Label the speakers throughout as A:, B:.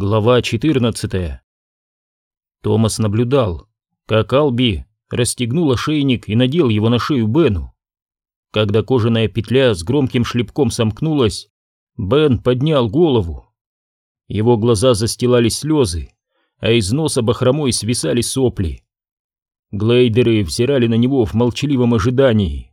A: Глава 14 Томас наблюдал, как Алби расстегнул ошейник и надел его на шею Бену. Когда кожаная петля с громким шлепком сомкнулась, Бен поднял голову. Его глаза застилали слезы, а из носа бахромой свисали сопли. Глейдеры взирали на него в молчаливом ожидании.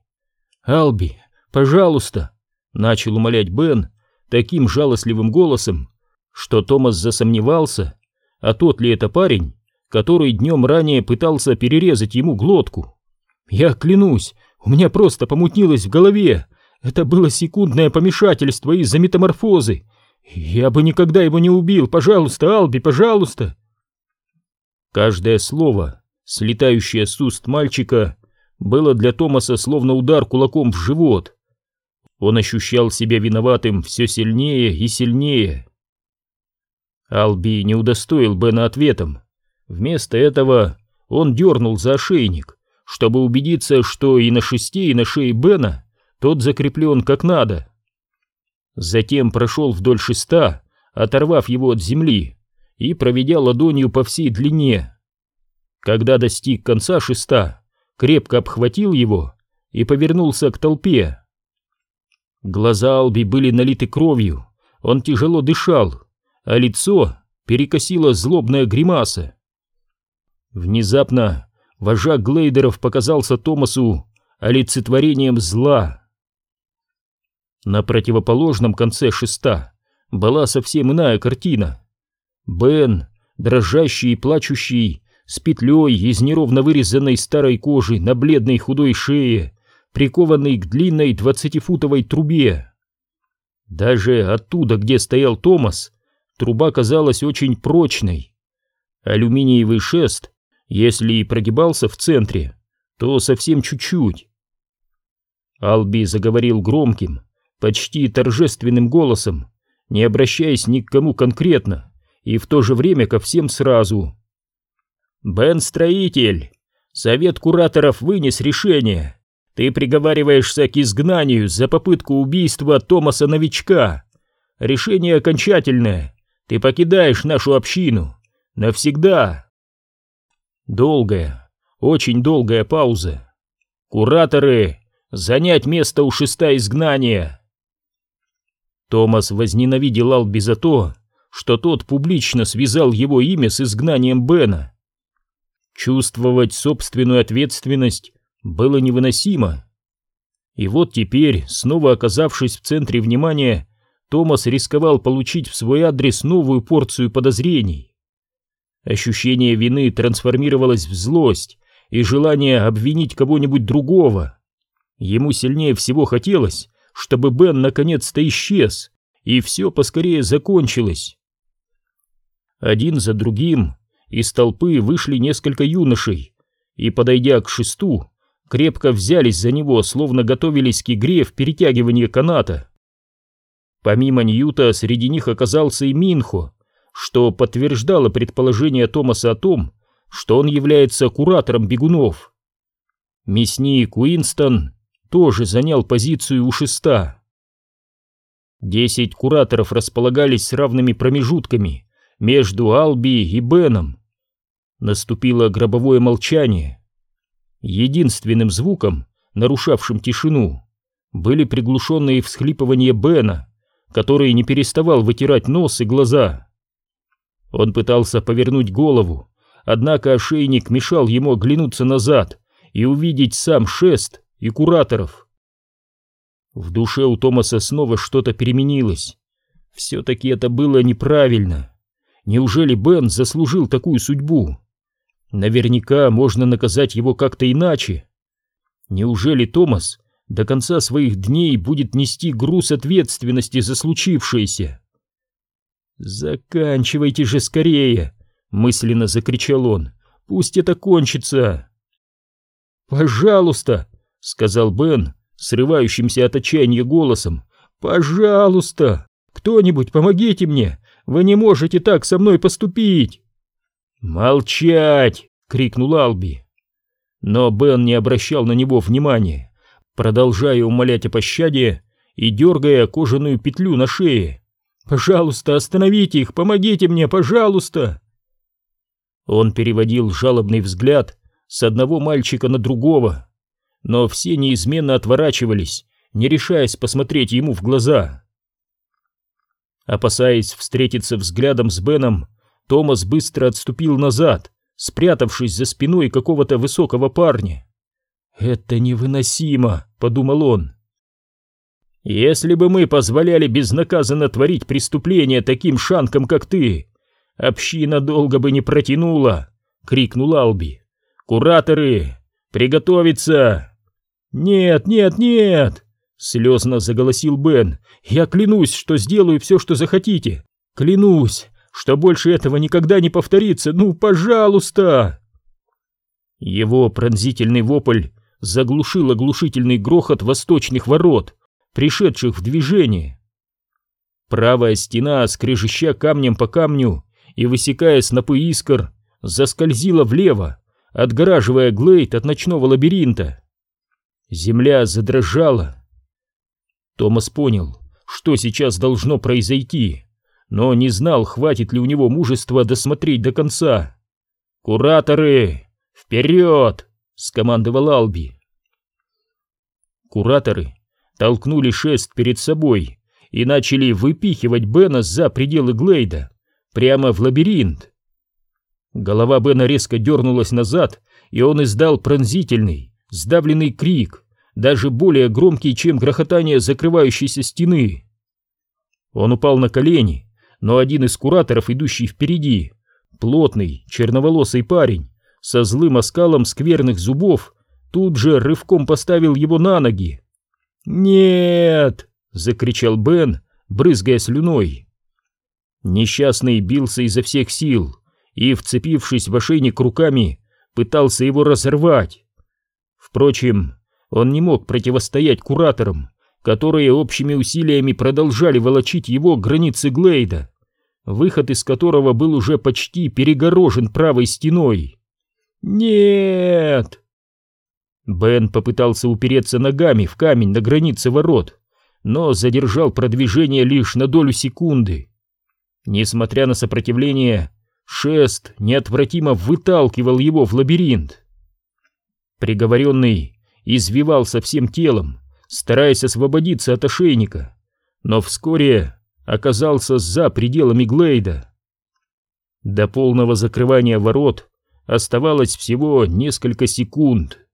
A: «Алби, пожалуйста!» — начал умолять Бен таким жалостливым голосом, что Томас засомневался, а тот ли это парень, который днем ранее пытался перерезать ему глотку. Я клянусь, у меня просто помутнилось в голове. Это было секундное помешательство из-за метаморфозы. Я бы никогда его не убил. Пожалуйста, Алби, пожалуйста. Каждое слово, слетающее с уст мальчика, было для Томаса словно удар кулаком в живот. Он ощущал себя виноватым все сильнее и сильнее. Алби не удостоил Бена ответом. Вместо этого он дернул за ошейник, чтобы убедиться, что и на шесте, и на шее Бена тот закреплен как надо. Затем прошел вдоль шеста, оторвав его от земли и проведя ладонью по всей длине. Когда достиг конца шеста, крепко обхватил его и повернулся к толпе. Глаза Алби были налиты кровью, он тяжело дышал, а лицо перекосило злобная гримаса. Внезапно вожак Глейдеров показался Томасу олицетворением зла. На противоположном конце шеста была совсем иная картина. Бен, дрожащий и плачущий, с петлей из неровно вырезанной старой кожи на бледной худой шее, прикованный к длинной двадцатифутовой трубе. Даже оттуда, где стоял Томас, Труба казалась очень прочной. Алюминиевый шест, если и прогибался в центре, то совсем чуть-чуть. Алби заговорил громким, почти торжественным голосом, не обращаясь ни к кому конкретно и в то же время ко всем сразу. «Бен Строитель, совет кураторов вынес решение. Ты приговариваешься к изгнанию за попытку убийства Томаса Новичка. Решение окончательное. Ты покидаешь нашу общину. Навсегда. Долгая, очень долгая пауза. Кураторы, занять место у шеста изгнания. Томас возненавидел Алби за то, что тот публично связал его имя с изгнанием Бена. Чувствовать собственную ответственность было невыносимо. И вот теперь, снова оказавшись в центре внимания, Томас рисковал получить в свой адрес новую порцию подозрений. Ощущение вины трансформировалось в злость и желание обвинить кого-нибудь другого. Ему сильнее всего хотелось, чтобы Бен наконец-то исчез, и все поскорее закончилось. Один за другим из толпы вышли несколько юношей, и, подойдя к шесту, крепко взялись за него, словно готовились к игре в перетягивание каната. Помимо Ньюта среди них оказался и Минхо, что подтверждало предположение Томаса о том, что он является куратором бегунов. Мясник Уинстон тоже занял позицию у шеста. Десять кураторов располагались с равными промежутками между Алби и Беном. Наступило гробовое молчание. Единственным звуком, нарушавшим тишину, были приглушенные всхлипывания Бена, который не переставал вытирать нос и глаза. Он пытался повернуть голову, однако ошейник мешал ему оглянуться назад и увидеть сам шест и кураторов. В душе у Томаса снова что-то переменилось. Все-таки это было неправильно. Неужели Бен заслужил такую судьбу? Наверняка можно наказать его как-то иначе. Неужели Томас до конца своих дней будет нести груз ответственности за случившееся. «Заканчивайте же скорее!» — мысленно закричал он. «Пусть это кончится!» «Пожалуйста!» — сказал Бен, срывающимся от отчаяния голосом. «Пожалуйста! Кто-нибудь помогите мне! Вы не можете так со мной поступить!» «Молчать!» — крикнул Алби. Но Бен не обращал на него внимания продолжая умолять о пощаде и дергая кожаную петлю на шее. Пожалуйста, остановите их, помогите мне, пожалуйста!» Он переводил жалобный взгляд с одного мальчика на другого, но все неизменно отворачивались, не решаясь посмотреть ему в глаза. Опасаясь встретиться взглядом с Беном, Томас быстро отступил назад, спрятавшись за спиной какого-то высокого парня. «Это невыносимо», — подумал он. «Если бы мы позволяли безнаказанно творить преступления таким шанкам, как ты, община долго бы не протянула», — крикнул Алби. «Кураторы, приготовиться!» «Нет, нет, нет!» — слезно заголосил Бен. «Я клянусь, что сделаю все, что захотите. Клянусь, что больше этого никогда не повторится. Ну, пожалуйста!» Его пронзительный вопль заглушил оглушительный грохот восточных ворот, пришедших в движение. Правая стена, скрежеща камнем по камню и высекая снопы искр, заскользила влево, отгораживая Глейд от ночного лабиринта. Земля задрожала. Томас понял, что сейчас должно произойти, но не знал, хватит ли у него мужества досмотреть до конца. «Кураторы! Вперед!» — скомандовал Алби. Кураторы толкнули шест перед собой и начали выпихивать Бена за пределы Глейда, прямо в лабиринт. Голова Бена резко дернулась назад, и он издал пронзительный, сдавленный крик, даже более громкий, чем грохотание закрывающейся стены. Он упал на колени, но один из кураторов, идущий впереди, плотный, черноволосый парень, со злым оскалом скверных зубов, тут же рывком поставил его на ноги. «Нет!» — закричал Бен, брызгая слюной. Несчастный бился изо всех сил и, вцепившись в ошейник руками, пытался его разорвать. Впрочем, он не мог противостоять кураторам, которые общими усилиями продолжали волочить его границы Глейда, выход из которого был уже почти перегорожен правой стеной. «Нет!» Бен попытался упереться ногами в камень на границе ворот, но задержал продвижение лишь на долю секунды. Несмотря на сопротивление, шест неотвратимо выталкивал его в лабиринт. Приговоренный извивался всем телом, стараясь освободиться от ошейника, но вскоре оказался за пределами Глейда. До полного закрывания ворот оставалось всего несколько секунд.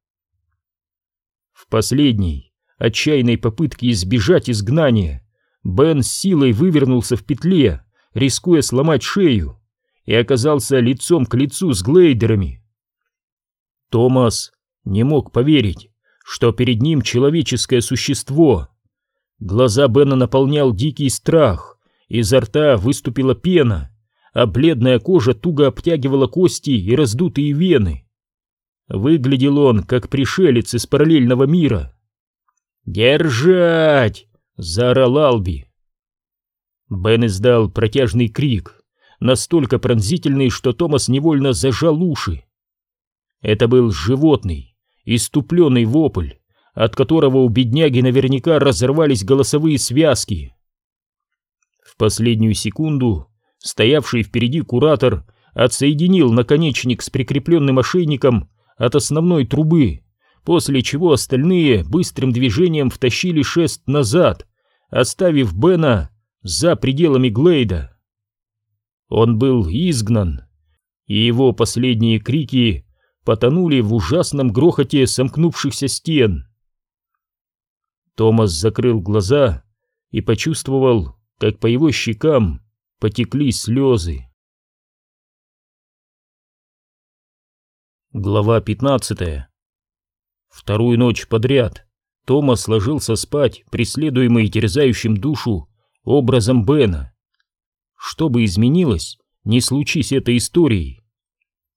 A: В последней, отчаянной попытке избежать изгнания, Бен с силой вывернулся в петле, рискуя сломать шею, и оказался лицом к лицу с глейдерами. Томас не мог поверить, что перед ним человеческое существо. Глаза Бена наполнял дикий страх, изо рта выступила пена, а бледная кожа туго обтягивала кости и раздутые вены. Выглядел он, как пришелец из параллельного мира. «Держать!» — заорал Алби. Бен издал протяжный крик, настолько пронзительный, что Томас невольно зажал уши. Это был животный, иступленный вопль, от которого у бедняги наверняка разорвались голосовые связки. В последнюю секунду стоявший впереди куратор отсоединил наконечник с прикрепленным ошейником от основной трубы, после чего остальные быстрым движением втащили шест назад, оставив Бена за пределами Глейда. Он был изгнан, и его последние крики потонули в ужасном грохоте сомкнувшихся стен. Томас закрыл глаза и почувствовал, как по его щекам потекли слезы. Глава 15 Вторую ночь подряд Томас ложился спать, преследуемый терзающим душу образом Бена. Что бы изменилось, не случись этой истории.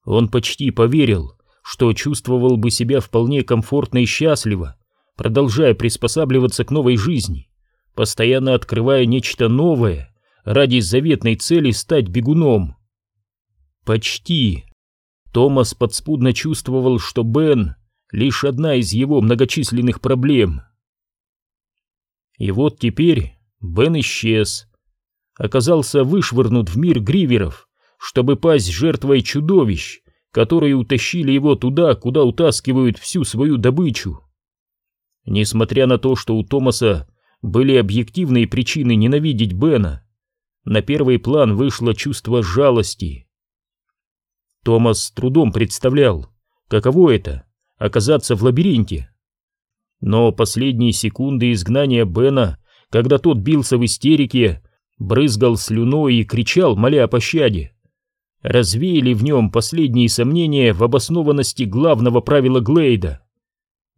A: Он почти поверил, что чувствовал бы себя вполне комфортно и счастливо, продолжая приспосабливаться к новой жизни, постоянно открывая нечто новое ради заветной цели стать бегуном. Почти. Томас подспудно чувствовал, что Бен — лишь одна из его многочисленных проблем. И вот теперь Бен исчез. оказался вышвырнут в мир гриверов, чтобы пасть жертвой чудовищ, которые утащили его туда, куда утаскивают всю свою добычу. Несмотря на то, что у Томаса были объективные причины ненавидеть Бена, на первый план вышло чувство жалости. Томас с трудом представлял, каково это — оказаться в лабиринте. Но последние секунды изгнания Бена, когда тот бился в истерике, брызгал слюной и кричал, моля о пощаде, развеяли в нем последние сомнения в обоснованности главного правила Глейда.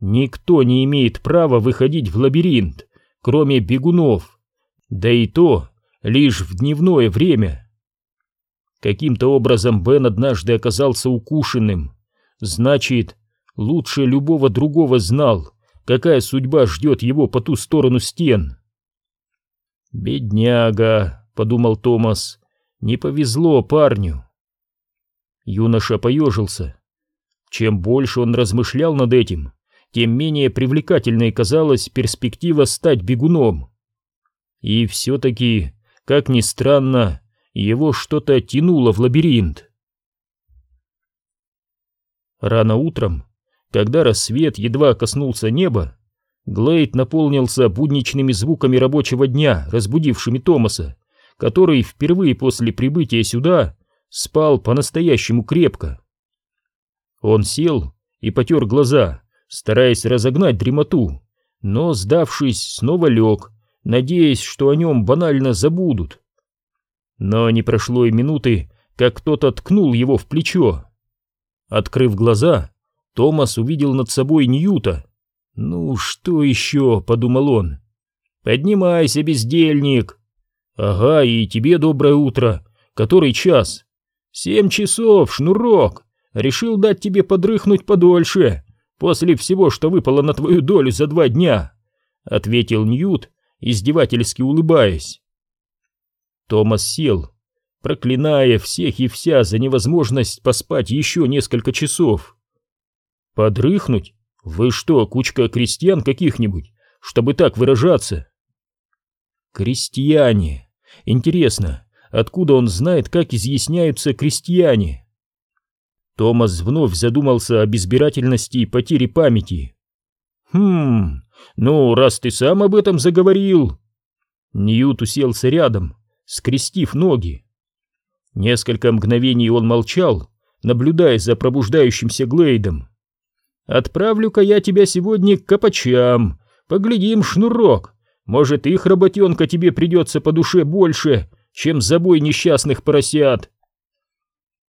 A: Никто не имеет права выходить в лабиринт, кроме бегунов, да и то лишь в дневное время. Каким-то образом Бен однажды оказался укушенным, значит, лучше любого другого знал, какая судьба ждет его по ту сторону стен. «Бедняга», — подумал Томас, — «не повезло парню». Юноша поежился. Чем больше он размышлял над этим, тем менее привлекательной казалась перспектива стать бегуном. И все-таки, как ни странно, его что-то тянуло в лабиринт. Рано утром, когда рассвет едва коснулся неба, Глейд наполнился будничными звуками рабочего дня, разбудившими Томаса, который впервые после прибытия сюда спал по-настоящему крепко. Он сел и потер глаза, стараясь разогнать дремоту, но, сдавшись, снова лег, надеясь, что о нем банально забудут. Но не прошло и минуты, как кто-то ткнул его в плечо. Открыв глаза, Томас увидел над собой Ньюта. «Ну, что еще?» — подумал он. «Поднимайся, бездельник!» «Ага, и тебе доброе утро. Который час?» «Семь часов, шнурок. Решил дать тебе подрыхнуть подольше, после всего, что выпало на твою долю за два дня», — ответил Ньют, издевательски улыбаясь. Томас сел, проклиная всех и вся за невозможность поспать еще несколько часов. «Подрыхнуть? Вы что, кучка крестьян каких-нибудь, чтобы так выражаться?» «Крестьяне. Интересно, откуда он знает, как изъясняются крестьяне?» Томас вновь задумался о безбирательности и потере памяти. «Хм, ну, раз ты сам об этом заговорил...» Ньют уселся рядом, скрестив ноги. Несколько мгновений он молчал, наблюдая за пробуждающимся Глейдом. «Отправлю-ка я тебя сегодня к копачам. Поглядим, шнурок. Может, их работенка тебе придется по душе больше, чем забой несчастных поросят».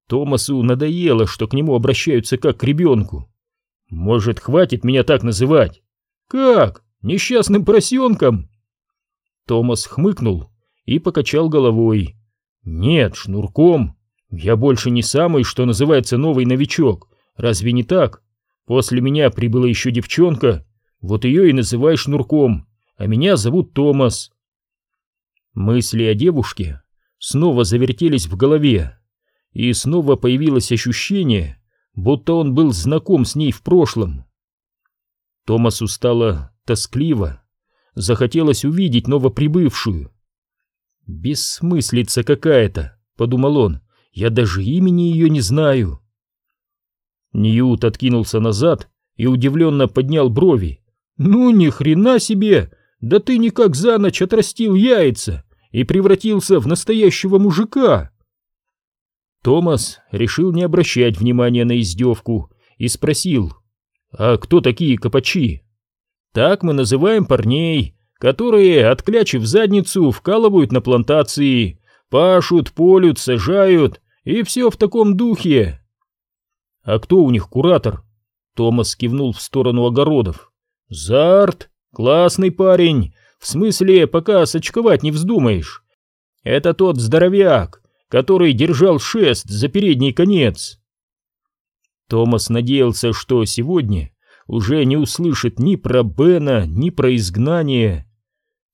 A: Томасу надоело, что к нему обращаются как к ребенку. «Может, хватит меня так называть?» «Как? Несчастным поросенком?» Томас хмыкнул и покачал головой. «Нет, шнурком. Я больше не самый, что называется, новый новичок. Разве не так? После меня прибыла еще девчонка, вот ее и называй шнурком, а меня зовут Томас». Мысли о девушке снова завертелись в голове, и снова появилось ощущение, будто он был знаком с ней в прошлом. Томасу стало тоскливо, захотелось увидеть новоприбывшую. «Бессмыслица какая-то», — подумал он, — «я даже имени ее не знаю». Ньют откинулся назад и удивленно поднял брови. «Ну ни хрена себе! Да ты никак за ночь отрастил яйца и превратился в настоящего мужика!» Томас решил не обращать внимания на издевку и спросил, «А кто такие копачи?» «Так мы называем парней, которые, отклячив задницу, вкалывают на плантации, пашут, полют, сажают, и все в таком духе». «А кто у них куратор?» Томас кивнул в сторону огородов. «Зарт, классный парень, в смысле, пока сочковать не вздумаешь. Это тот здоровяк, который держал шест за передний конец. Томас надеялся, что сегодня уже не услышит ни про Бена, ни про изгнание.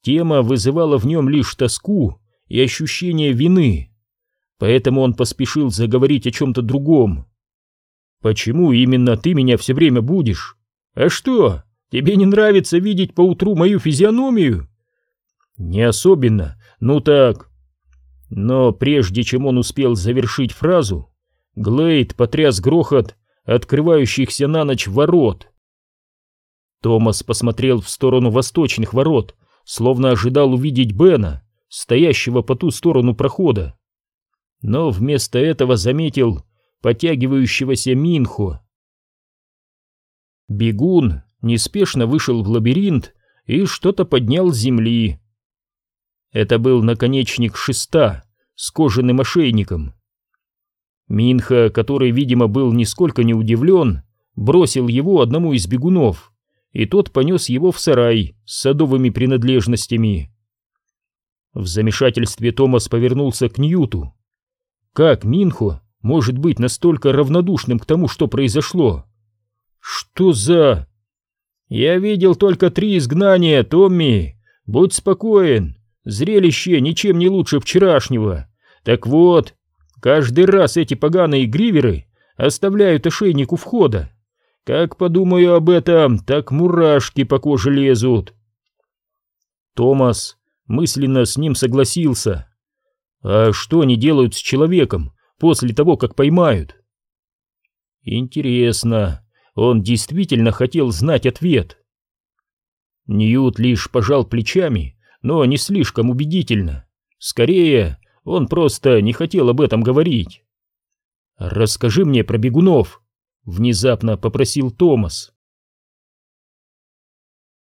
A: Тема вызывала в нем лишь тоску и ощущение вины, поэтому он поспешил заговорить о чем-то другом. «Почему именно ты меня все время будешь? А что, тебе не нравится видеть поутру мою физиономию?» «Не особенно. Ну так, Но прежде чем он успел завершить фразу, Глейд потряс грохот открывающихся на ночь ворот. Томас посмотрел в сторону восточных ворот, словно ожидал увидеть Бена, стоящего по ту сторону прохода. Но вместо этого заметил потягивающегося Минхо. Бегун неспешно вышел в лабиринт и что-то поднял с земли. Это был наконечник шеста с кожаным ошейником. Минха, который, видимо, был нисколько не удивлен, бросил его одному из бегунов, и тот понес его в сарай с садовыми принадлежностями. В замешательстве Томас повернулся к Ньюту. Как Минхо может быть настолько равнодушным к тому, что произошло? Что за... Я видел только три изгнания, Томми. Будь спокоен. Зрелище ничем не лучше вчерашнего. Так вот, каждый раз эти поганые гриверы оставляют ошейник у входа. Как подумаю об этом, так мурашки по коже лезут. Томас мысленно с ним согласился. А что они делают с человеком после того, как поймают? Интересно, он действительно хотел знать ответ. Ньют лишь пожал плечами, но не слишком убедительно. Скорее, он просто не хотел об этом говорить. «Расскажи мне про бегунов», — внезапно попросил Томас.